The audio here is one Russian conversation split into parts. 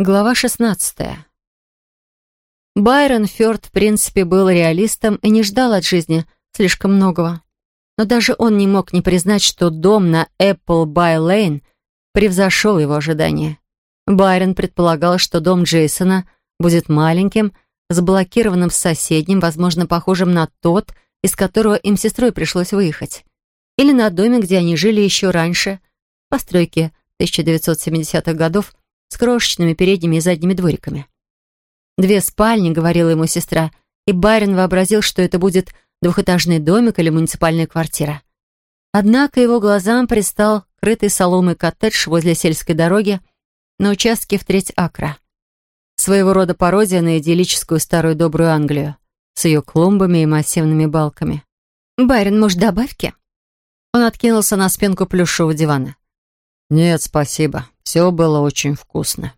Глава 16. Байрон Фёрд, в принципе, был реалистом и не ждал от жизни слишком многого. Но даже он не мог не признать, что дом на Apple By Lane превзошел его ожидания. Байрон предполагал, что дом Джейсона будет маленьким, заблокированным с соседним, возможно, похожим на тот, из которого им с сестрой пришлось выехать. Или на доме, где они жили еще раньше, постройки 1970-х годов, с крошечными передними и задними двориками. «Две спальни», — говорила ему сестра, и Байрон вообразил, что это будет двухэтажный домик или муниципальная квартира. Однако его глазам пристал крытый соломой коттедж возле сельской дороги на участке в треть акра. Своего рода пародия на идиллическую старую добрую Англию с ее клумбами и массивными балками. «Байрон, может, добавки?» Он откинулся на спинку плюшевого дивана. «Нет, спасибо. Все было очень вкусно».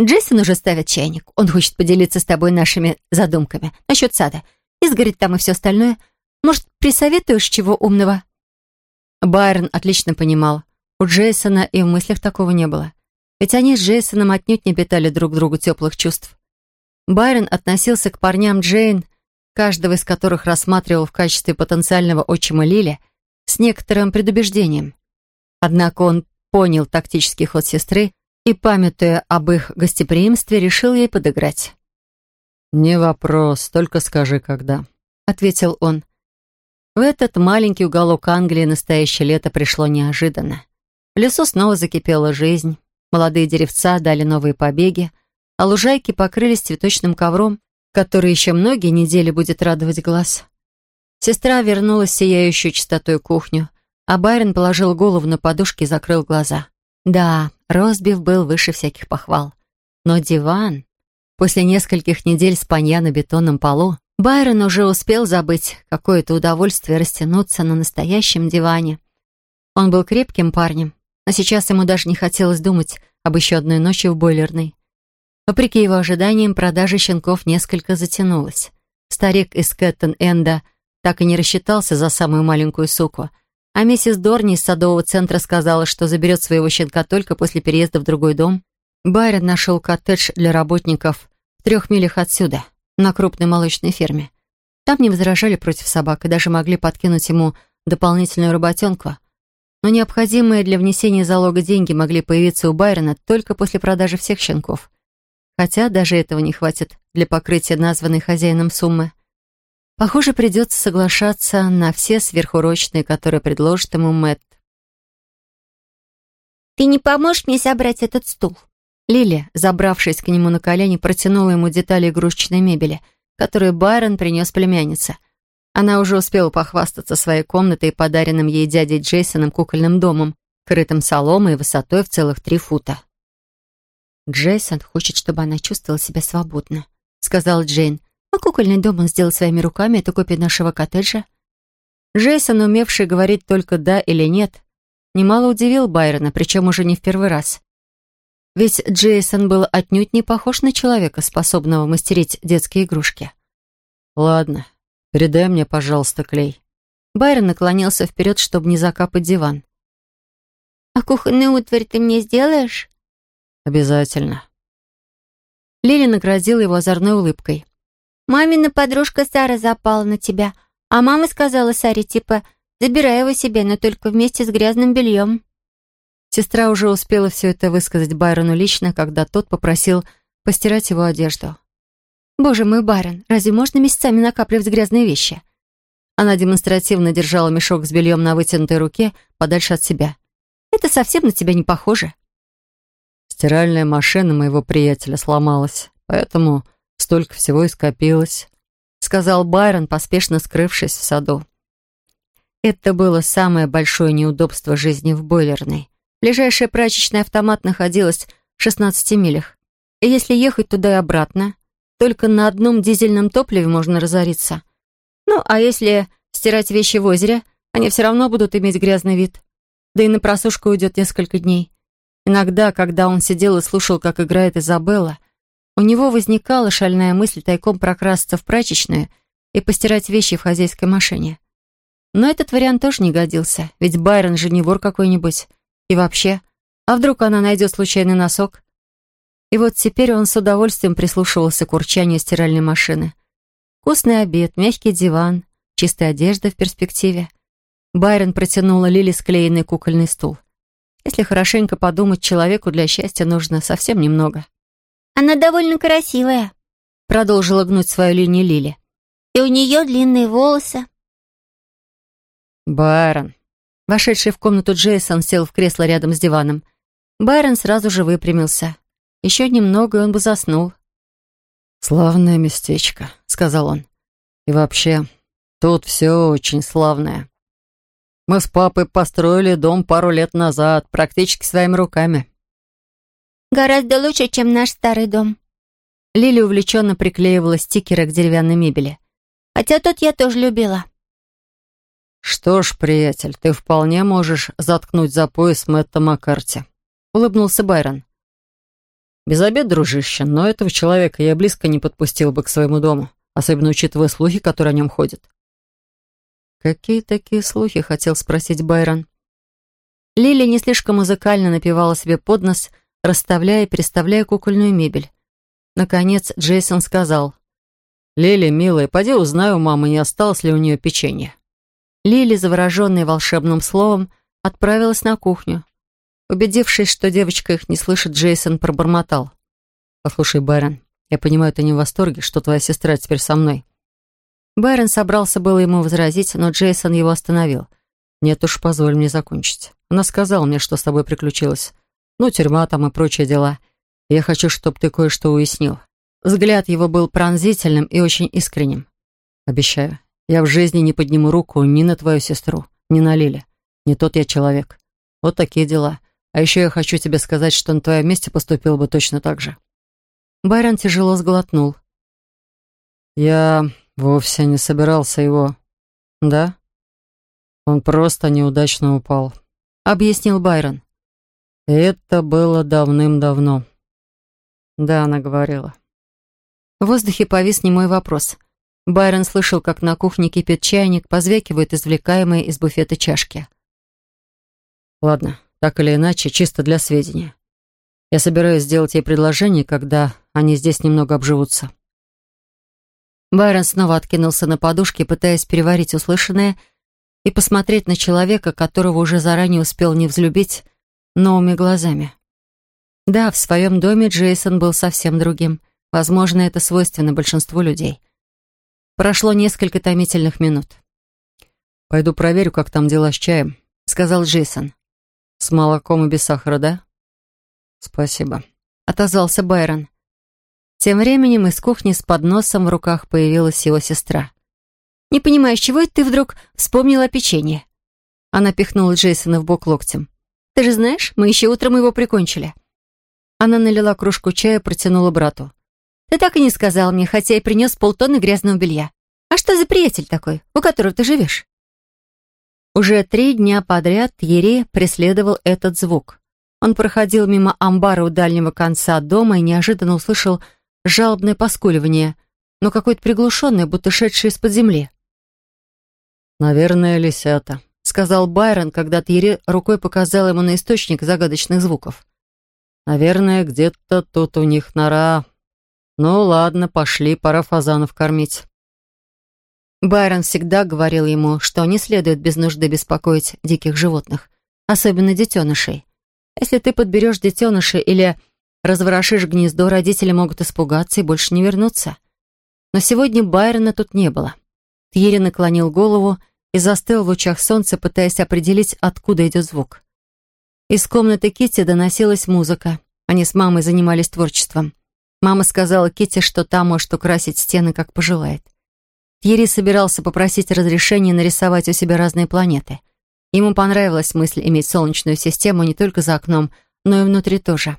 «Джейсон уже ставит чайник. Он хочет поделиться с тобой нашими задумками насчет сада. Изгорит там и все остальное. Может, присоветуешь чего умного?» Байрон отлично понимал. У Джейсона и в мыслях такого не было. Ведь они с Джейсоном отнюдь не питали друг другу теплых чувств. Байрон относился к парням Джейн, каждого из которых рассматривал в качестве потенциального отчима Лили, с некоторым предубеждением. Однако он понял тактический ход сестры и, памятуя об их гостеприимстве, решил ей подыграть. «Не вопрос, только скажи, когда», — ответил он. В этот маленький уголок Англии настоящее лето пришло неожиданно. В лесу снова закипела жизнь, молодые деревца дали новые побеги, а лужайки покрылись цветочным ковром, который еще многие недели будет радовать глаз. Сестра вернулась в сияющую чистотой кухню, а Байрон положил голову на подушки и закрыл глаза. Да, Росбив был выше всяких похвал. Но диван... После нескольких недель спанья на бетонном полу Байрон уже успел забыть какое-то удовольствие растянуться на настоящем диване. Он был крепким парнем, но сейчас ему даже не хотелось думать об еще одной ночи в бойлерной. Вопреки его ожиданиям, продажа щенков несколько затянулась. Старик из Кэттон-Энда так и не рассчитался за самую маленькую суку — а миссис Дорни из садового центра сказала, что заберет своего щенка только после переезда в другой дом. Байрон нашел коттедж для работников в трех милях отсюда, на крупной молочной ферме. Там не возражали против собак и даже могли подкинуть ему дополнительную работенку. Но необходимые для внесения залога деньги могли появиться у Байрона только после продажи всех щенков. Хотя даже этого не хватит для покрытия названной хозяином суммы. Похоже, придется соглашаться на все сверхурочные, которые предложит ему Мэтт. «Ты не поможешь мне собрать этот стул?» Лили, забравшись к нему на колени, протянула ему детали игрушечной мебели, которую Байрон принес племяннице. Она уже успела похвастаться своей комнатой и подаренным ей дядей Джейсоном кукольным домом, крытым соломой и высотой в целых три фута. «Джейсон хочет, чтобы она чувствовала себя свободно», — сказала Джейн. А кукольный дом он сделал своими руками, это копия нашего коттеджа. Джейсон, умевший говорить только «да» или «нет», немало удивил Байрона, причем уже не в первый раз. Ведь Джейсон был отнюдь не похож на человека, способного мастерить детские игрушки. «Ладно, передай мне, пожалуйста, клей». Байрон наклонился вперед, чтобы не закапать диван. «А кухонную утварь ты мне сделаешь?» «Обязательно». Лили наградила его озорной улыбкой. Мамина подружка Сара запала на тебя, а мама сказала Саре, типа, забирай его себе, но только вместе с грязным бельем». Сестра уже успела все это высказать Байрону лично, когда тот попросил постирать его одежду. «Боже мой, Байрон, разве можно месяцами накапливать грязные вещи?» Она демонстративно держала мешок с бельем на вытянутой руке подальше от себя. «Это совсем на тебя не похоже». «Стиральная машина моего приятеля сломалась, поэтому Столько всего и скопилось», — сказал Байрон, поспешно скрывшись в саду. Это было самое большое неудобство жизни в бойлерной. Ближайшая прачечная автомат находилась в 16 милях. И если ехать туда и обратно, только на одном дизельном топливе можно разориться. Ну, а если стирать вещи в озере, они все равно будут иметь грязный вид. Да и на просушку уйдет несколько дней. Иногда, когда он сидел и слушал, как играет Изабелла, у него возникала шальная мысль тайком прокрасться в прачечную и постирать вещи в хозяйской машине. Но этот вариант тоже не годился, ведь Байрон же не вор какой-нибудь. И вообще, а вдруг она найдет случайный носок? И вот теперь он с удовольствием прислушивался к урчанию стиральной машины. Вкусный обед, мягкий диван, чистая одежда в перспективе. Байрон протянула Лили склеенный кукольный стул. Если хорошенько подумать, человеку для счастья нужно совсем немного. «Она довольно красивая», — продолжила гнуть свою линию Лили. «И у нее длинные волосы». «Байрон». Вошедший в комнату Джейсон сел в кресло рядом с диваном. Байрон сразу же выпрямился. Еще немного, и он бы заснул. «Славное местечко», — сказал он. «И вообще, тут все очень славное. Мы с папой построили дом пару лет назад, практически своими руками». «Гораздо лучше, чем наш старый дом». Лили увлеченно приклеивала стикеры к деревянной мебели. «Хотя тот я тоже любила». «Что ж, приятель, ты вполне можешь заткнуть за пояс Мэтта Маккарти», — улыбнулся Байрон. Без обед, дружище, но этого человека я близко не подпустил бы к своему дому, особенно учитывая слухи, которые о нем ходят. «Какие такие слухи?» — хотел спросить Байрон. Лили не слишком музыкально напевала себе под нос, расставляя и переставляя кукольную мебель. Наконец Джейсон сказал. «Лили, милая, поди узнай у мамы, не осталось ли у нее печенья». Лили, завороженная волшебным словом, отправилась на кухню. Убедившись, что девочка их не слышит, Джейсон пробормотал. «Послушай, Байрон, я понимаю, ты не в восторге, что твоя сестра теперь со мной». Байрон собрался было ему возразить, но Джейсон его остановил. «Нет уж, позволь мне закончить. Она сказала мне, что с тобой приключилось. Ну, тюрьма там и прочие дела. Я хочу, чтобы ты кое-что уяснил». Взгляд его был пронзительным и очень искренним. «Обещаю, я в жизни не подниму руку ни на твою сестру, ни на Лили. Не тот я человек. Вот такие дела. А еще я хочу тебе сказать, что на твоем месте поступил бы точно так же». Байрон тяжело сглотнул. «Я вовсе не собирался его...» «Да?» «Он просто неудачно упал», — объяснил Байрон. «Это было давным-давно». «Да, она говорила». В воздухе повис немой вопрос. Байрон слышал, как на кухне кипит чайник, позвякивают извлекаемые из буфета чашки. «Ладно, так или иначе, чисто для сведения. Я собираюсь сделать ей предложение, когда они здесь немного обживутся». Байрон снова откинулся на подушке, пытаясь переварить услышанное и посмотреть на человека, которого уже заранее успел не взлюбить, новыми глазами. Да, в своем доме Джейсон был совсем другим. Возможно, это свойственно большинству людей. Прошло несколько томительных минут. «Пойду проверю, как там дела с чаем», — сказал Джейсон. «С молоком и без сахара, да?» «Спасибо», — отозвался Байрон. Тем временем из кухни с подносом в руках появилась его сестра. «Не понимаю, с чего это ты вдруг вспомнила о печенье?» Она пихнула Джейсона в бок локтем. «Ты же знаешь, мы еще утром его прикончили». Она налила кружку чая и протянула брату. «Ты так и не сказал мне, хотя и принес полтонны грязного белья. А что за приятель такой, у которого ты живешь?» Уже три дня подряд Тьерри преследовал этот звук. Он проходил мимо амбара у дальнего конца дома и неожиданно услышал жалобное поскуливание, но какое-то приглушенное, будто шедшее из-под земли. «Наверное, лисята», — сказал Байрон, когда Тьерри рукой показал ему на источник загадочных звуков. «Наверное, где-то тут у них нора. Ну ладно, пошли, пора фазанов кормить». Байрон всегда говорил ему, что не следует без нужды беспокоить диких животных, особенно детенышей. Если ты подберешь детеныша или разворошишь гнездо, родители могут испугаться и больше не вернуться. Но сегодня Байрона тут не было. Тьерри наклонил голову и застыл в лучах солнца, пытаясь определить, откуда идет звук. Из комнаты Кити доносилась музыка. Они с мамой занимались творчеством. Мама сказала Кити, что та может украсить стены, как пожелает. Тьерри собирался попросить разрешения нарисовать у себя разные планеты. Ему понравилась мысль иметь солнечную систему не только за окном, но и внутри тоже.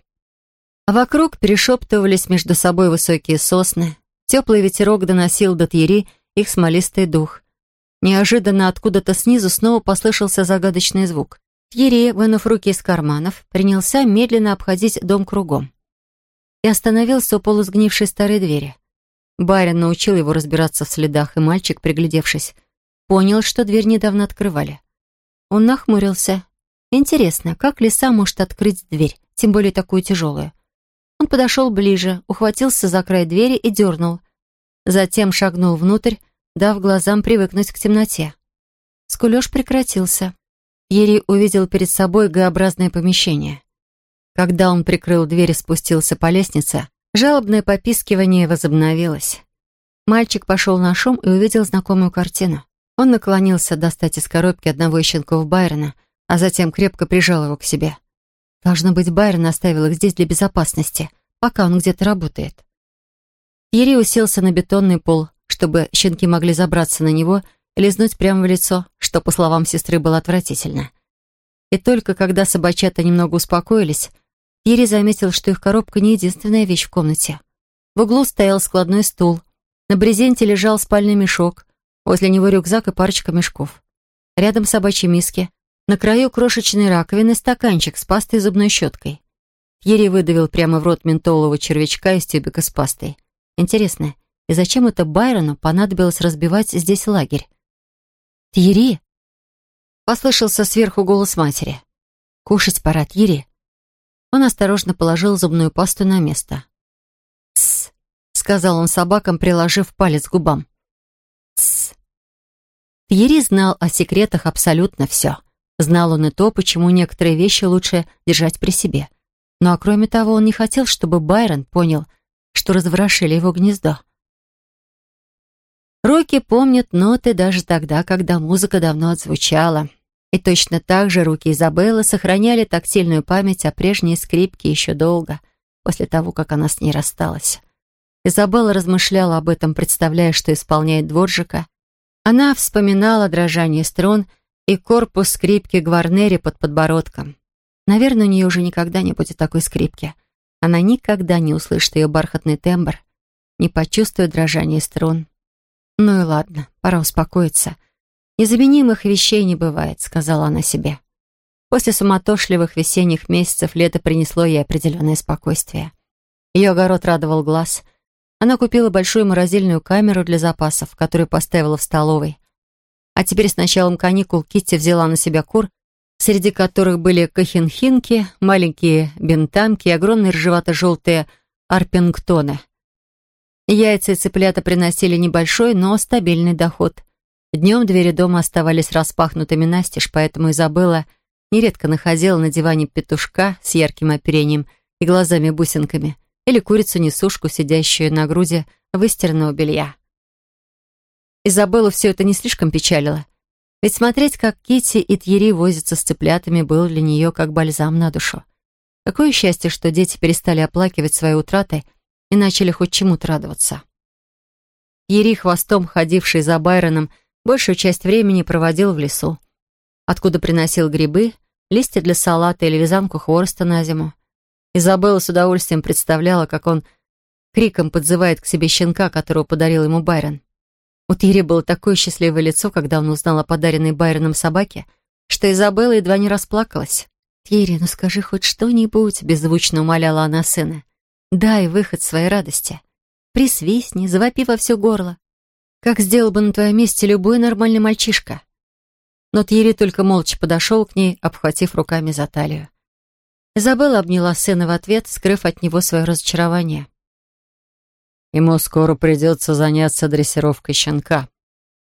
А вокруг перешептывались между собой высокие сосны. Теплый ветерок доносил до Тьерри их смолистый дух. Неожиданно откуда-то снизу снова послышался загадочный звук. Тьерри, вынув руки из карманов, принялся медленно обходить дом кругом. И остановился у полусгнившей старой двери. Барин научил его разбираться в следах, и мальчик, приглядевшись, понял, что дверь недавно открывали. Он нахмурился. Интересно, как лиса может открыть дверь, тем более такую тяжелую? Он подошел ближе, ухватился за край двери и дернул. Затем шагнул внутрь, дав глазам привыкнуть к темноте. Скулеж прекратился. Ери увидел перед собой Г-образное помещение. Когда он прикрыл дверь и спустился по лестнице, жалобное попискивание возобновилось. Мальчик пошел на шум и увидел знакомую картину. Он наклонился достать из коробки одного из щенков Байрона, а затем крепко прижал его к себе. Должно быть, Байрон оставил их здесь для безопасности, пока он где-то работает. Ери уселся на бетонный пол, чтобы щенки могли забраться на него и лизнуть прямо в лицо, что, по словам сестры, было отвратительно. И только когда собачата немного успокоились, Ири заметил, что их коробка не единственная вещь в комнате. В углу стоял складной стул. На брезенте лежал спальный мешок. Возле него рюкзак и парочка мешков. Рядом собачьи миски. На краю крошечной раковины стаканчик с пастой и зубной щеткой. Ери выдавил прямо в рот ментолового червячка из тюбика с пастой. Интересно, и зачем это Байрону понадобилось разбивать здесь лагерь? «Тьери!» Послышался сверху голос матери. «Кушать пора, Тьери!» Он осторожно положил зубную пасту на место. «Тсс», — сказал он собакам, приложив палец к губам. «Тсс». Тьерри знал о секретах абсолютно все. Знал он и то, почему некоторые вещи лучше держать при себе. Ну а кроме того, он не хотел, чтобы Байрон понял, что разворошили его гнездо. Руки помнят ноты даже тогда, когда музыка давно отзвучала. И точно так же руки Изабеллы сохраняли тактильную память о прежней скрипке еще долго, после того, как она с ней рассталась. Изабелла размышляла об этом, представляя, что исполняет дворжика. Она вспоминала дрожание струн и корпус скрипки Гварнери под подбородком. Наверное, у нее уже никогда не будет такой скрипки. Она никогда не услышит ее бархатный тембр, не почувствует дрожание струн. Ну и ладно, пора успокоиться — «Незаменимых вещей не бывает», — сказала она себе. После суматошливых весенних месяцев лето принесло ей определенное спокойствие. Ее огород радовал глаз. Она купила большую морозильную камеру для запасов, которую поставила в столовой. А теперь с началом каникул Китти взяла на себя кур, среди которых были кахинхинки, маленькие бентамки и огромные ржевато-желтые арпингтоны. Яйца и цыплята приносили небольшой, но стабильный доход. Днем двери дома оставались распахнутыми настежь, поэтому Изабелла нередко находила на диване петушка с ярким оперением и глазами-бусинками или курицу-несушку, сидящую на груди выстиранного белья. Изабеллу все это не слишком печалило, ведь смотреть, как Кити и Тьери возятся с цыплятами, было для нее как бальзам на душу. Какое счастье, что дети перестали оплакивать свои утраты и начали хоть чему-то радоваться. Ери, хвостом ходивший за Байроном, Большую часть времени проводил в лесу, откуда приносил грибы, листья для салата или вязанку хвороста на зиму. Изабелла с удовольствием представляла, как он криком подзывает к себе щенка, которого подарил ему Байрон. У Тири было такое счастливое лицо, когда он узнал о подаренной Байроном собаке, что Изабелла едва не расплакалась. «Тири, ну скажи хоть что-нибудь», — беззвучно умоляла она сына. «Дай выход своей радости. Присвистни, завопи во все горло как сделал бы на твоем месте любой нормальный мальчишка. Но Тьерри только молча подошел к ней, обхватив руками за талию. Изабелла обняла сына в ответ, скрыв от него свое разочарование. «Ему скоро придется заняться дрессировкой щенка»,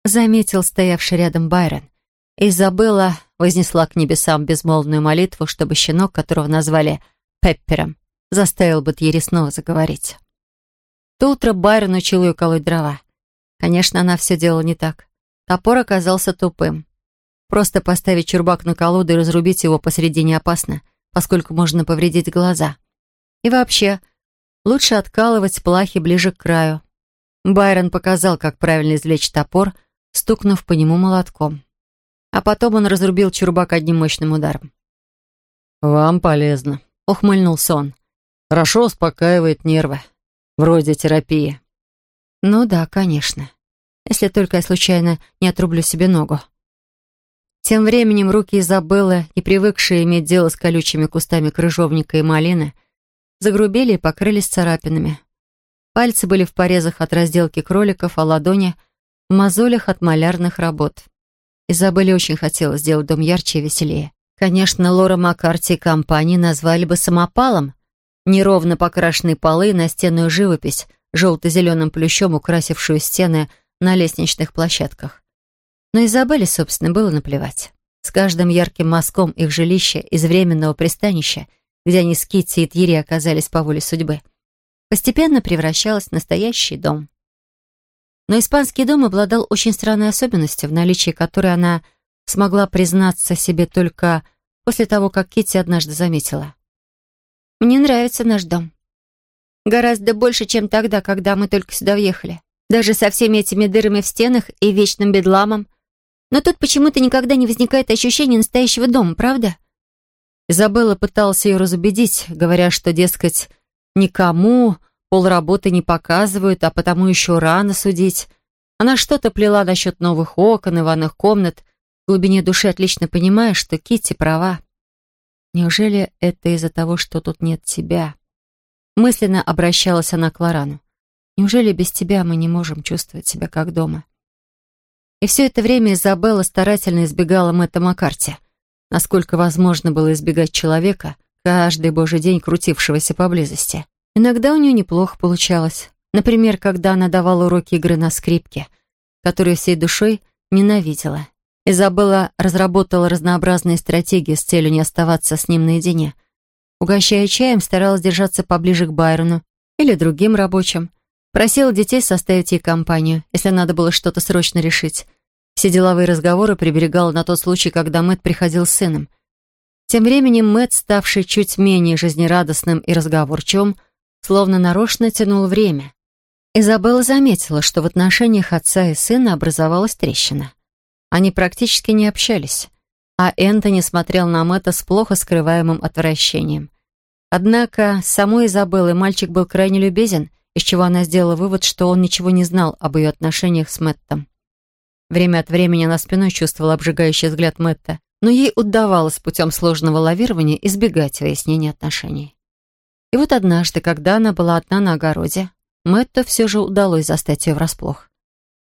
заметил стоявший рядом Байрон. Изабелла вознесла к небесам безмолвную молитву, чтобы щенок, которого назвали Пеппером, заставил бы Тьерри снова заговорить. То утро Байрон учил ее колоть дрова. Конечно, она все делала не так. Топор оказался тупым. Просто поставить чурбак на колоду и разрубить его посередине опасно, поскольку можно повредить глаза. И вообще, лучше откалывать плахи ближе к краю. Байрон показал, как правильно извлечь топор, стукнув по нему молотком. А потом он разрубил чурбак одним мощным ударом. «Вам полезно», — ухмыльнулся он. «Хорошо успокаивает нервы. Вроде терапии». Ну да, конечно. Если только я случайно не отрублю себе ногу. Тем временем руки Изабеллы, не привыкшие иметь дело с колючими кустами крыжовника и малины, загрубели и покрылись царапинами. Пальцы были в порезах от разделки кроликов, а ладони — в мозолях от малярных работ. Изабелле очень хотелось сделать дом ярче и веселее. Конечно, Лора Маккарти и компании назвали бы самопалом, неровно покрашенные полы, настенную живопись, желто-зеленым плющом украсившую стены на лестничных площадках. Но Изабелле, собственно, было наплевать. С каждым ярким мазком их жилища из временного пристанища, где они с Китти и Тьери оказались по воле судьбы, постепенно превращалось в настоящий дом. Но испанский дом обладал очень странной особенностью, в наличии которой она смогла признаться себе только после того, как Китти однажды заметила. «Мне нравится наш дом. Гораздо больше, чем тогда, когда мы только сюда въехали. Даже со всеми этими дырами в стенах и вечным бедламом. Но тут почему-то никогда не возникает ощущения настоящего дома, правда?» Изабелла пыталась ее разубедить, говоря, что, дескать, никому полработы не показывают, а потому еще рано судить. Она что-то плела насчет новых окон и ванных комнат, в глубине души отлично понимая, что Китти права. Неужели это из-за того, что тут нет тебя? Мысленно обращалась она к Лорану. Неужели без тебя мы не можем чувствовать себя как дома? И все это время Изабелла старательно избегала Мэтта Маккарти. Насколько возможно было избегать человека, каждый божий день крутившегося поблизости. Иногда у нее неплохо получалось. Например, когда она давала уроки игры на скрипке, которую всей душой ненавидела. Изабелла разработала разнообразные стратегии с целью не оставаться с ним наедине. Угощая чаем, старалась держаться поближе к Байрону или другим рабочим. Просила детей составить ей компанию, если надо было что-то срочно решить. Все деловые разговоры приберегала на тот случай, когда Мэтт приходил с сыном. Тем временем Мэтт, ставший чуть менее жизнерадостным и разговорчивым, словно нарочно тянул время. Изабелла заметила, что в отношениях отца и сына образовалась трещина. Они практически не общались, а Энтони смотрел на Мэтта с плохо скрываемым отвращением. Однако самой Изабеллы мальчик был крайне любезен, из чего она сделала вывод, что он ничего не знал об ее отношениях с Мэттом. Время от времени она спиной чувствовала обжигающий взгляд Мэтта, но ей удавалось путем сложного лавирования избегать выяснения отношений. И вот однажды, когда она была одна на огороде, Мэтту все же удалось застать ее врасплох.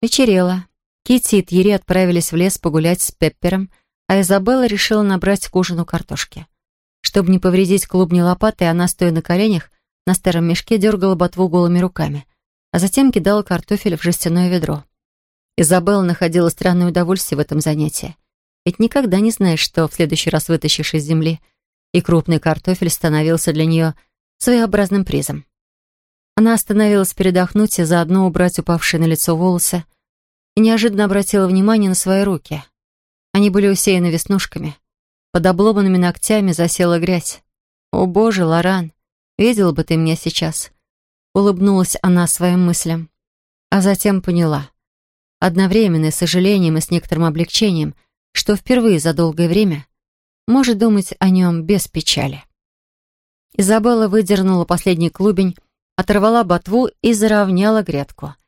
Вечерело, Китти и Тьерри отправились в лес погулять с Пеппером, а Изабелла решила набрать к ужину картошки. Чтобы не повредить клубни лопатой, она, стоя на коленях, на старом мешке дергала ботву голыми руками, а затем кидала картофель в жестяное ведро. Изабелла находила странное удовольствие в этом занятии. Ведь никогда не знаешь, что в следующий раз вытащишь из земли, и крупный картофель становился для нее своеобразным призом. Она остановилась передохнуть и заодно убрать упавшие на лицо волосы, и неожиданно обратила внимание на свои руки. Они были усеяны веснушками. Под обломанными ногтями засела грязь. «О, Боже, Лоран, видела бы ты меня сейчас!» Улыбнулась она своим мыслям. А затем поняла. Одновременно с сожалением и с некоторым облегчением, что впервые за долгое время может думать о нем без печали. Изабелла выдернула последний клубень, оторвала ботву и заровняла грядку —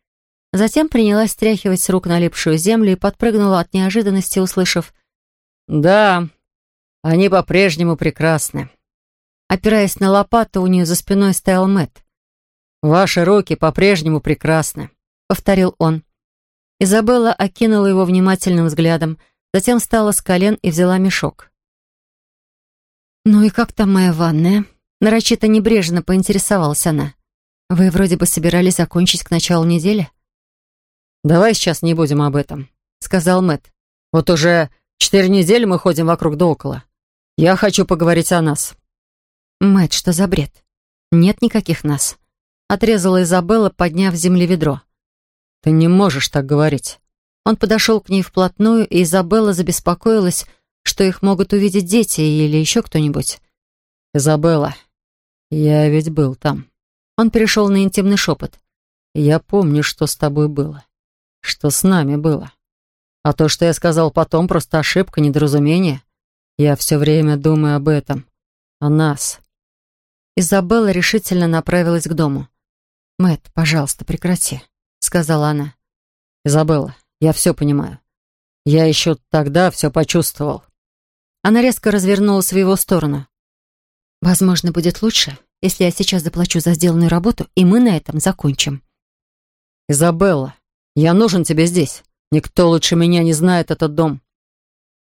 Затем принялась стряхивать с рук налипшую землю и подпрыгнула от неожиданности, услышав «Да, они по-прежнему прекрасны». Опираясь на лопату, у нее за спиной стоял Мэт. «Ваши руки по-прежнему прекрасны», — повторил он. Изабелла окинула его внимательным взглядом, затем встала с колен и взяла мешок. «Ну и как там моя ванная?» Нарочито небрежно поинтересовалась она. «Вы вроде бы собирались закончить к началу недели?» «Давай сейчас не будем об этом», — сказал Мэт. «Вот уже четыре недели мы ходим вокруг да около. Я хочу поговорить о нас». Мэт, что за бред? Нет никаких нас», — отрезала Изабелла, подняв с земли ведро. «Ты не можешь так говорить». Он подошел к ней вплотную, и Изабелла забеспокоилась, что их могут увидеть дети или еще кто-нибудь. «Изабелла, я ведь был там». Он перешел на интимный шепот. «Я помню, что с тобой было что с нами было. А то, что я сказал потом, просто ошибка, недоразумение. Я все время думаю об этом. О нас. Изабелла решительно направилась к дому. Мэт, пожалуйста, прекрати», — сказала она. «Изабелла, я все понимаю. Я еще тогда все почувствовал». Она резко развернулась в его сторону. «Возможно, будет лучше, если я сейчас заплачу за сделанную работу, и мы на этом закончим». «Изабелла, я нужен тебе здесь. Никто лучше меня не знает этот дом».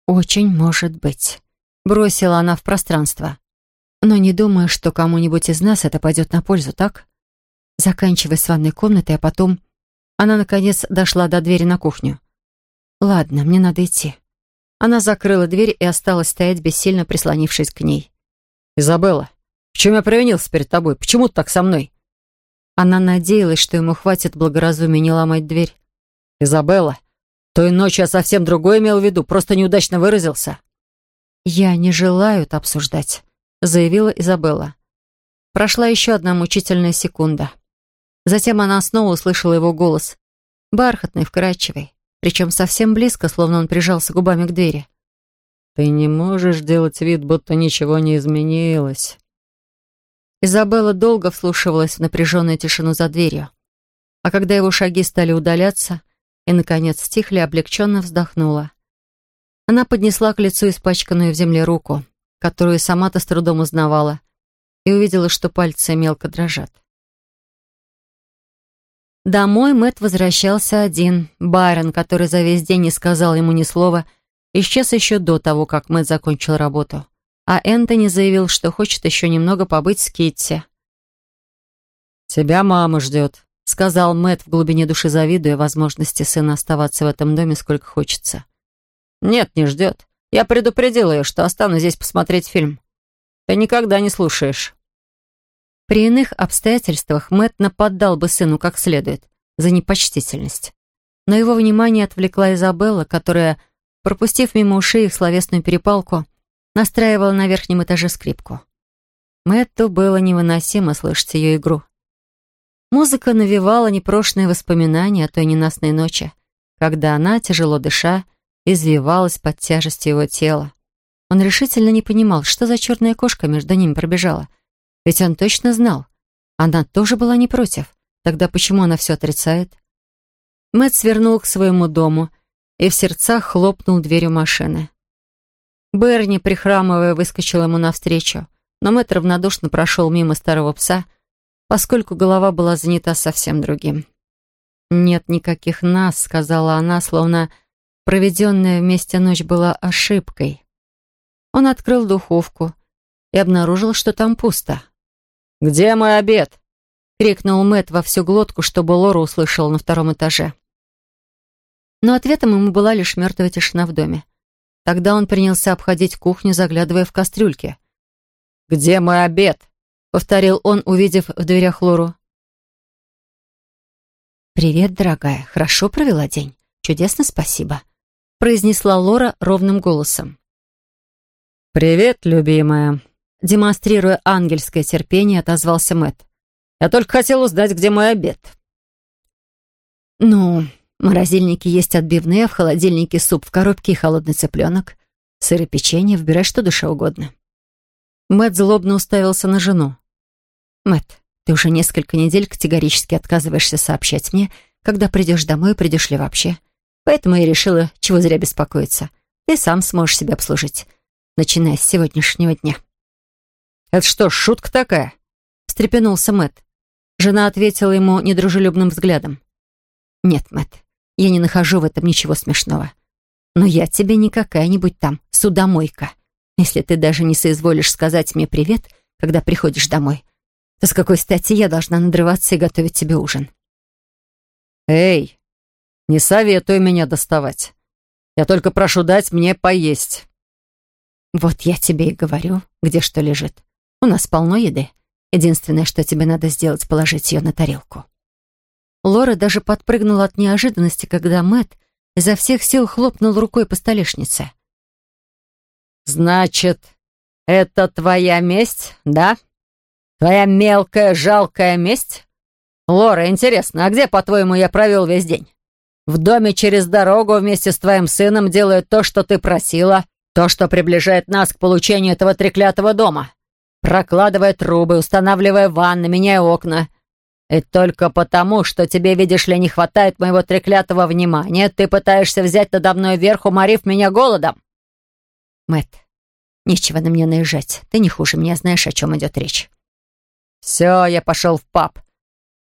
«Очень может быть», — бросила она в пространство. Но не думаю, что кому-нибудь из нас это пойдет на пользу, так? Заканчивая с ванной комнатой, а потом... Она, наконец, дошла до двери на кухню. «Ладно, мне надо идти». Она закрыла дверь и осталась стоять, бессильно прислонившись к ней. «Изабелла, в чем я провинился перед тобой? Почему ты так со мной?» Она надеялась, что ему хватит благоразумия не ломать дверь. «Изабелла, той ночью я совсем другое имел в виду, просто неудачно выразился». «Я не желаю это обсуждать», — заявила Изабелла. Прошла еще одна мучительная секунда. Затем она снова услышала его голос, бархатный, вкрадчивый, причем совсем близко, словно он прижался губами к двери. «Ты не можешь делать вид, будто ничего не изменилось». Изабелла долго вслушивалась в напряженную тишину за дверью. А когда его шаги стали удаляться и, наконец, стихли, облегченно вздохнула. Она поднесла к лицу испачканную в земле руку, которую сама-то с трудом узнавала, и увидела, что пальцы мелко дрожат. Домой Мэт возвращался один. Байрон, который за весь день не сказал ему ни слова, исчез еще до того, как Мэт закончил работу. А Энтони заявил, что хочет еще немного побыть с Китти. «Тебя мама ждет», — сказал Мэт в глубине души завидуя возможности сына оставаться в этом доме сколько хочется. «Нет, не ждет. Я предупредил ее, что останусь здесь посмотреть фильм. Ты никогда не слушаешь». При иных обстоятельствах Мэт нападал бы сыну как следует за непочтительность. Но его внимание отвлекла Изабелла, которая, пропустив мимо ушей их словесную перепалку, настраивала на верхнем этаже скрипку. Мэтту было невыносимо слышать ее игру. Музыка навевала непрошенные воспоминания о той ненастной ночи, когда она, тяжело дыша, извивалась под тяжестью его тела. Он решительно не понимал, что за черная кошка между ними пробежала. Ведь он точно знал. Она тоже была не против. Тогда почему она все отрицает? Мэтт свернул к своему дому и в сердцах хлопнул дверью машины. Берни, прихрамывая, выскочил ему навстречу, но Мэтт равнодушно прошел мимо старого пса, поскольку голова была занята совсем другим. «Нет никаких нас», — сказала она, словно проведенная вместе ночь была ошибкой. Он открыл духовку и обнаружил, что там пусто. «Где мой обед?» — крикнул Мэт во всю глотку, чтобы Лора услышала на втором этаже. Но ответом ему была лишь мертвая тишина в доме. Тогда он принялся обходить кухню, заглядывая в кастрюльки. «Где мой обед?» — повторил он, увидев в дверях Лору. «Привет, дорогая. Хорошо провела день. Чудесно, спасибо», — произнесла Лора ровным голосом. «Привет, любимая», Демонстрируя ангельское терпение, отозвался Мэт. «Я только хотел узнать, где мой обед». «Ну, в морозильнике есть отбивные, в холодильнике суп в коробке и холодный цыпленок. Сыр и печенье, выбирай что душе угодно». Мэт злобно уставился на жену. Мэт, ты уже несколько недель категорически отказываешься сообщать мне, когда придешь домой и придешь ли вообще. Поэтому я решила, чего зря беспокоиться. Ты сам сможешь себя обслужить, начиная с сегодняшнего дня». «Это что, шутка такая?» — встрепенулся Мэт. Жена ответила ему недружелюбным взглядом. «Нет, Мэт, я не нахожу в этом ничего смешного. Но я тебе не какая-нибудь там судомойка. Если ты даже не соизволишь сказать мне привет, когда приходишь домой, то с какой стати я должна надрываться и готовить тебе ужин?» «Эй, не советуй меня доставать. Я только прошу дать мне поесть». «Вот я тебе и говорю, где что лежит. У нас полно еды. Единственное, что тебе надо сделать, положить ее на тарелку». Лора даже подпрыгнула от неожиданности, когда Мэт изо всех сил хлопнул рукой по столешнице. «Значит, это твоя месть, да? Твоя мелкая, жалкая месть? Лора, интересно, а где, по-твоему, я провел весь день? В доме через дорогу вместе с твоим сыном делаю то, что ты просила, то, что приближает нас к получению этого треклятого дома прокладывая трубы, устанавливая ванны, меняя окна. И только потому, что тебе, видишь ли, не хватает моего треклятого внимания, ты пытаешься взять надо мной верх, уморив меня голодом. Мэт, нечего на меня наезжать. Ты не хуже меня знаешь, о чем идет речь. Все, я пошел в паб.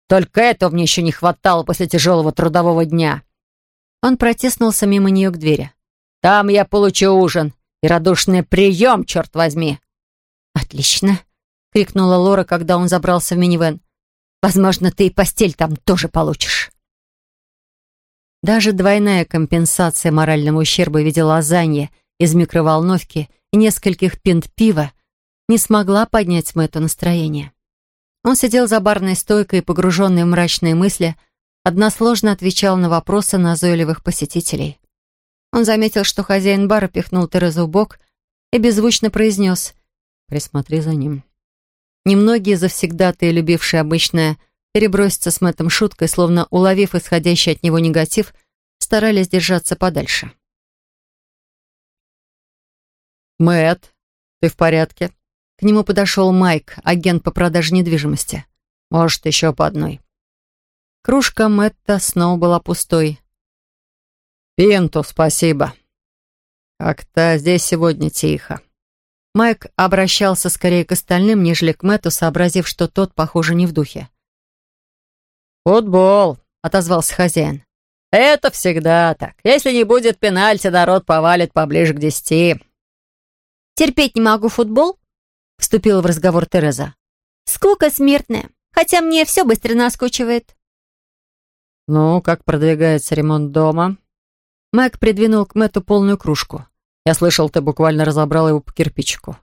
Только этого мне еще не хватало после тяжелого трудового дня. Он протиснулся мимо нее к двери. Там я получу ужин и радушный прием, черт возьми. «Отлично!» — крикнула Лора, когда он забрался в минивэн. «Возможно, ты и постель там тоже получишь». Даже двойная компенсация морального ущерба в виде лазаньи из микроволновки и нескольких пинт пива не смогла поднять Мэтту настроение. Он сидел за барной стойкой, погруженный в мрачные мысли, односложно отвечал на вопросы назойливых посетителей. Он заметил, что хозяин бара пихнул Терезу в бок и беззвучно произнес «Присмотри за ним». Немногие завсегдатые, любившие обычное переброситься с Мэттом шуткой, словно уловив исходящий от него негатив, старались держаться подальше. «Мэтт, ты в порядке?» К нему подошел Майк, агент по продаже недвижимости. «Может, еще по одной». Кружка Мэтта снова была пустой. «Пинту, спасибо. Как-то здесь сегодня тихо». Майк обращался скорее к остальным, нежели к Мэтту, сообразив, что тот, похоже, не в духе. «Футбол», — отозвался хозяин. «Это всегда так. Если не будет пенальти, народ повалит поближе к десяти». «Терпеть не могу футбол», — вступила в разговор Тереза. «Скука смертная, хотя мне все быстро наскучивает». «Ну, как продвигается ремонт дома?» Майк придвинул к Мэтту полную кружку. «Я слышал, ты буквально разобрал его по кирпичику».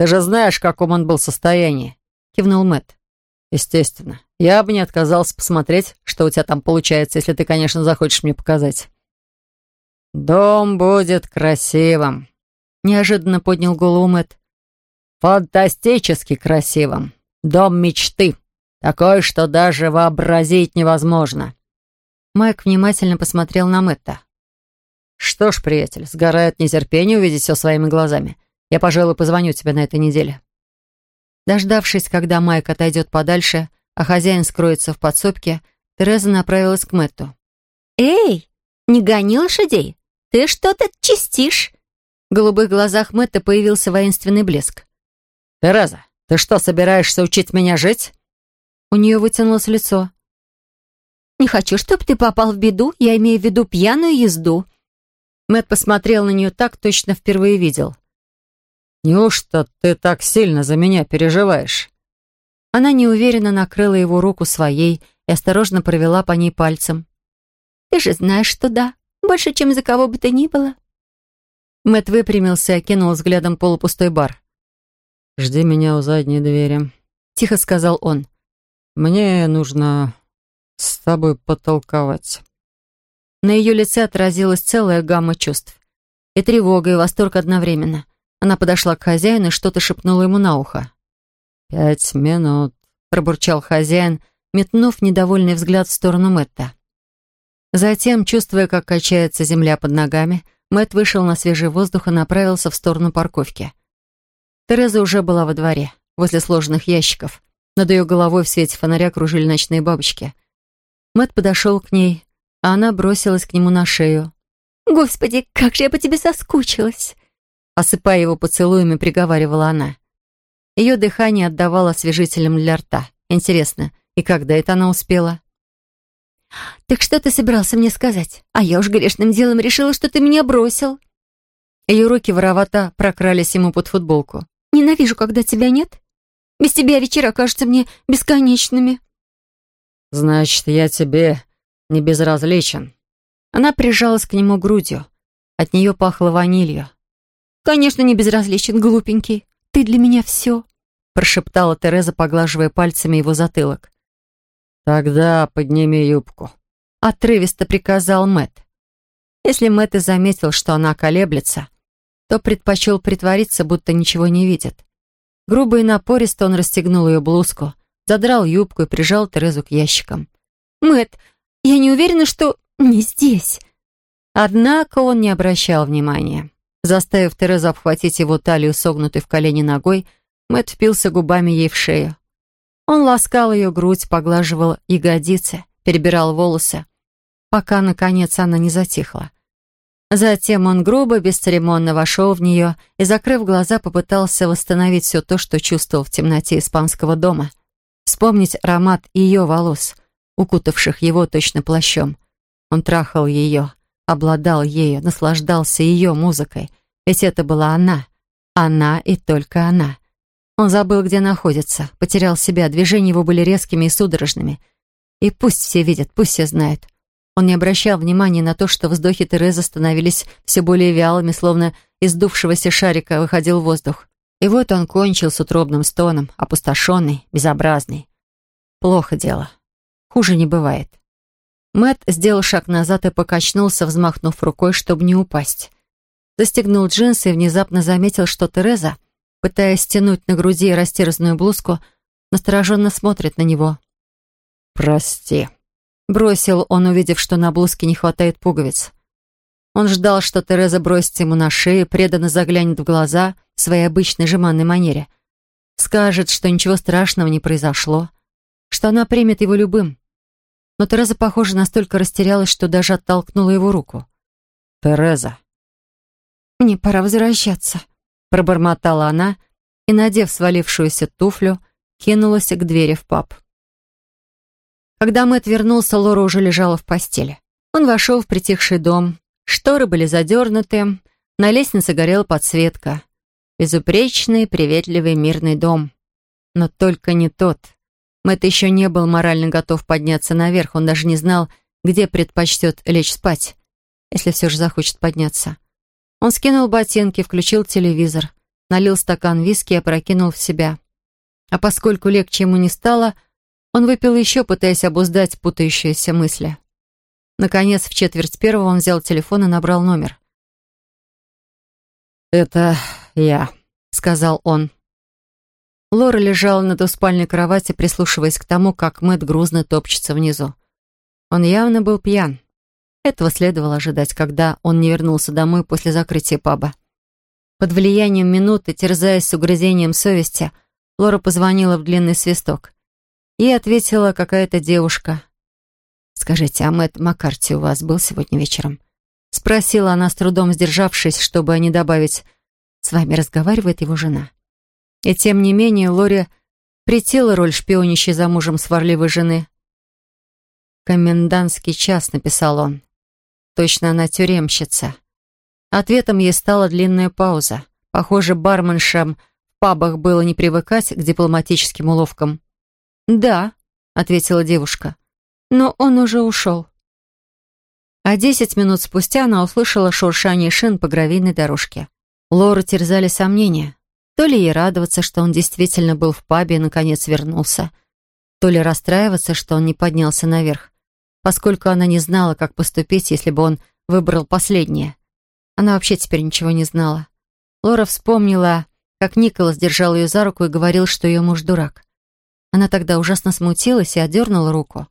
«Ты же знаешь, в каком он был состоянии», — кивнул Мэтт. Естественно. Я бы не отказался посмотреть, что у тебя там получается, если ты, конечно, захочешь мне показать. Дом будет красивым. Неожиданно поднял голову Мэтт. Фантастически красивым. Дом мечты. Такой, что даже вообразить невозможно. Майк внимательно посмотрел на Мэтта. «Что ж, приятель, сгорает нетерпение увидеть все своими глазами. Я, пожалуй, позвоню тебе на этой неделе». Дождавшись, когда Майк отойдет подальше, а хозяин скроется в подсобке, Тереза направилась к Мэтту. «Эй, не гони лошадей! Ты что-то чистишь!» В голубых глазах Мэтта появился воинственный блеск. «Тереза, ты что, собираешься учить меня жить?» У нее вытянулось лицо. «Не хочу, чтобы ты попал в беду, я имею в виду пьяную езду». Мэтт посмотрел на нее так, точно впервые видел. «Неужто ты так сильно за меня переживаешь?» Она неуверенно накрыла его руку своей и осторожно провела по ней пальцем. «Ты же знаешь, что да. Больше, чем за кого бы то ни было». Мэт выпрямился и окинул взглядом полупустой бар. «Жди меня у задней двери», — тихо сказал он. «Мне нужно с тобой потолковать». На ее лице отразилась целая гамма чувств. И тревога, и восторг одновременно. Она подошла к хозяину и что-то шепнула ему на ухо. «Пять минут», — пробурчал хозяин, метнув недовольный взгляд в сторону Мэтта. Затем, чувствуя, как качается земля под ногами, Мэтт вышел на свежий воздух и направился в сторону парковки. Тереза уже была во дворе, возле сложенных ящиков. Над ее головой в свете фонаря кружили ночные бабочки. Мэтт подошел к ней, а она бросилась к нему на шею. «Господи, как же я по тебе соскучилась!» Осыпая его поцелуями, приговаривала она. Ее дыхание отдавало освежителем для рта. Интересно, и когда это она успела? «Так что ты собирался мне сказать? А я уж грешным делом решила, что ты меня бросил». Ее руки воровато прокрались ему под футболку. «Ненавижу, когда тебя нет. Без тебя вечера кажутся мне бесконечными». «Значит, я тебе не безразличен». Она прижалась к нему грудью. От нее пахло ванилью. «Конечно, не безразличен, глупенький. Ты для меня все», — прошептала Тереза, поглаживая пальцами его затылок. «Тогда подними юбку», — отрывисто приказал Мэт. Если Мэт и заметил, что она колеблется, то предпочел притвориться, будто ничего не видит. Грубо и напористо он расстегнул ее блузку, задрал юбку и прижал Терезу к ящикам. Мэт, я не уверена, что не здесь». Однако он не обращал внимания. Заставив Терезу обхватить его талию, согнутой в колени ногой, Мэтт впился губами ей в шею. Он ласкал ее грудь, поглаживал ягодицы, перебирал волосы, пока, наконец, она не затихла. Затем он грубо, бесцеремонно вошел в нее и, закрыв глаза, попытался восстановить все то, что чувствовал в темноте испанского дома. Вспомнить аромат ее волос, укутавших его точно плащом. Он трахал ее, обладал ею, наслаждался ее музыкой. Ведь это была она. Она и только она. Он забыл, где находится, потерял себя, движения его были резкими и судорожными. И пусть все видят, пусть все знают. Он не обращал внимания на то, что вздохи Терезы становились все более вялыми, словно из дувшегося шарика выходил воздух. И вот он кончил с утробным стоном, опустошенный, безобразный. Плохо дело. Хуже не бывает. Мэт сделал шаг назад и покачнулся, взмахнув рукой, чтобы не упасть. Застегнул джинсы и внезапно заметил, что Тереза, пытаясь стянуть на груди растерзанную блузку, настороженно смотрит на него. «Прости», — бросил он, увидев, что на блузке не хватает пуговиц. Он ждал, что Тереза бросится ему на шею, преданно заглянет в глаза в своей обычной жеманной манере. Скажет, что ничего страшного не произошло, что она примет его любым. Но Тереза, похоже, настолько растерялась, что даже оттолкнула его руку. «Тереза!» «Мне пора возвращаться», — пробормотала она и, надев свалившуюся туфлю, кинулась к двери в паб. Когда Мэтт вернулся, Лора уже лежала в постели. Он вошел в притихший дом. Шторы были задернуты, на лестнице горела подсветка. Безупречный, приветливый, мирный дом. Но только не тот. Мэтт еще не был морально готов подняться наверх, он даже не знал, где предпочтет лечь спать, если все же захочет подняться. Он скинул ботинки, включил телевизор, налил стакан виски и опрокинул в себя. А поскольку легче ему не стало, он выпил еще, пытаясь обуздать путающиеся мысли. Наконец, в четверть первого он взял телефон и набрал номер. «Это я», — сказал он. Лора лежала на двуспальной кровати, прислушиваясь к тому, как Мэтт грузно топчется внизу. Он явно был пьян. Этого следовало ожидать, когда он не вернулся домой после закрытия паба. Под влиянием минуты, терзаясь с угрызением совести, Лора позвонила в длинный свисток. Ей ответила какая-то девушка. «Скажите, а Мэтт Маккарти у вас был сегодня вечером?» Спросила она, с трудом сдержавшись, чтобы не добавить «С вами разговаривает его жена». И тем не менее Лоре притила роль шпионящей за мужем сварливой жены. «Комендантский час», — написал он. Точно она тюремщица. Ответом ей стала длинная пауза. Похоже, барменшам в пабах было не привыкать к дипломатическим уловкам. «Да», — ответила девушка, — «но он уже ушел». А десять минут спустя она услышала шуршание шин по гравийной дорожке. Лору терзали сомнения. То ли ей радоваться, что он действительно был в пабе и наконец вернулся, то ли расстраиваться, что он не поднялся наверх поскольку она не знала, как поступить, если бы он выбрал последнее. Она вообще теперь ничего не знала. Лора вспомнила, как Николас держал ее за руку и говорил, что ее муж дурак. Она тогда ужасно смутилась и отдернула руку.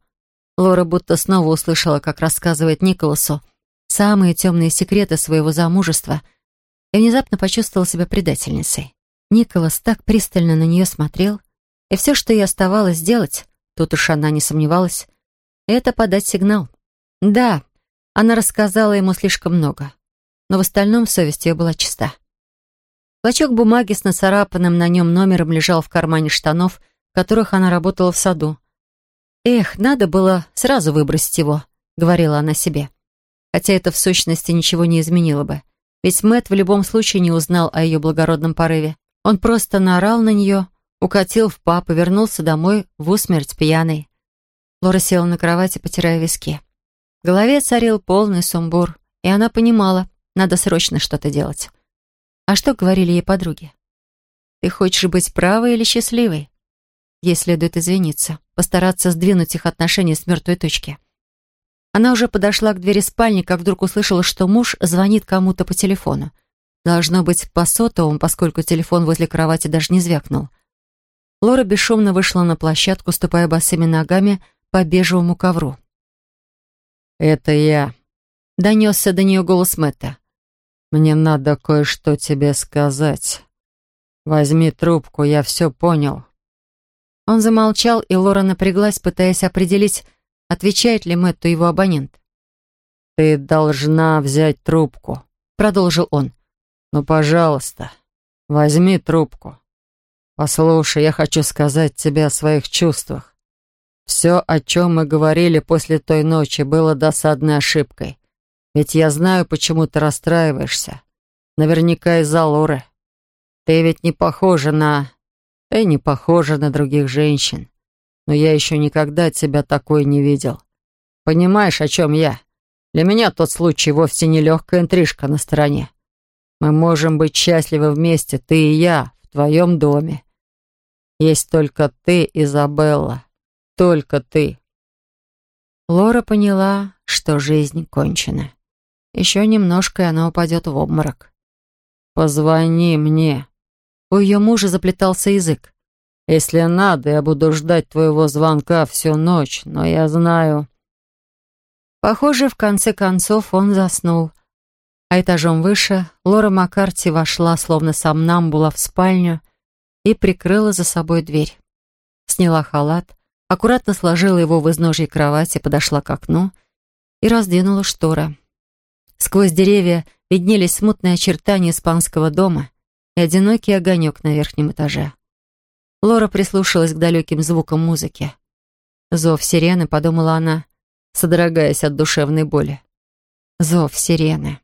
Лора будто снова услышала, как рассказывает Николасу самые темные секреты своего замужества и внезапно почувствовала себя предательницей. Николас так пристально на нее смотрел, и все, что ей оставалось сделать, тут уж она не сомневалась, это подать сигнал. Да, она рассказала ему слишком много, но в остальном совесть ее была чиста. Клочок бумаги с нацарапанным на нем номером лежал в кармане штанов, в которых она работала в саду. «Эх, надо было сразу выбросить его», — говорила она себе. Хотя это в сущности ничего не изменило бы. Ведь Мэтт в любом случае не узнал о ее благородном порыве. Он просто наорал на нее, укатил в пап и вернулся домой в усмерть пьяный. Лора села на кровати, потирая виски. В голове царил полный сумбур, и она понимала, надо срочно что-то делать. А что говорили ей подруги? «Ты хочешь быть правой или счастливой?» Ей следует извиниться, постараться сдвинуть их отношения с мертвой точки. Она уже подошла к двери спальни, как вдруг услышала, что муж звонит кому-то по телефону. Должно быть по сотовому, поскольку телефон возле кровати даже не звякнул. Лора бесшумно вышла на площадку, ступая босыми ногами по бежевому ковру. «Это я», — донесся до нее голос Мэтта. «Мне надо кое-что тебе сказать. Возьми трубку, я все понял». Он замолчал, и Лора напряглась, пытаясь определить, отвечает ли Мэтту его абонент. «Ты должна взять трубку», — продолжил он. «Ну, пожалуйста, возьми трубку. Послушай, я хочу сказать тебе о своих чувствах. Все, о чем мы говорили после той ночи, было досадной ошибкой. Ведь я знаю, почему ты расстраиваешься. Наверняка из-за Лоры. Ты ведь не похожа на... Ты не похожа на других женщин, но я еще никогда тебя такой не видел. Понимаешь, о чем я? Для меня тот случай вовсе не легкая интрижка на стороне. Мы можем быть счастливы вместе, ты и я, в твоем доме. Есть только ты, Изабелла, только ты. Лора поняла, что жизнь кончена. Еще немножко, и она упадет в обморок. «Позвони мне». У ее мужа заплетался язык. «Если надо, я буду ждать твоего звонка всю ночь, но я знаю...» Похоже, в конце концов он заснул. А этажом выше Лора Маккарти вошла, словно сомнамбула, в спальню и прикрыла за собой дверь. Сняла халат, аккуратно сложила его в изножье кровати, подошла к окну и раздвинула шторы. Сквозь деревья виднелись смутные очертания испанского дома и одинокий огонек на верхнем этаже. Лора прислушалась к далеким звукам музыки. «Зов сирены», — подумала она, содрогаясь от душевной боли. «Зов сирены».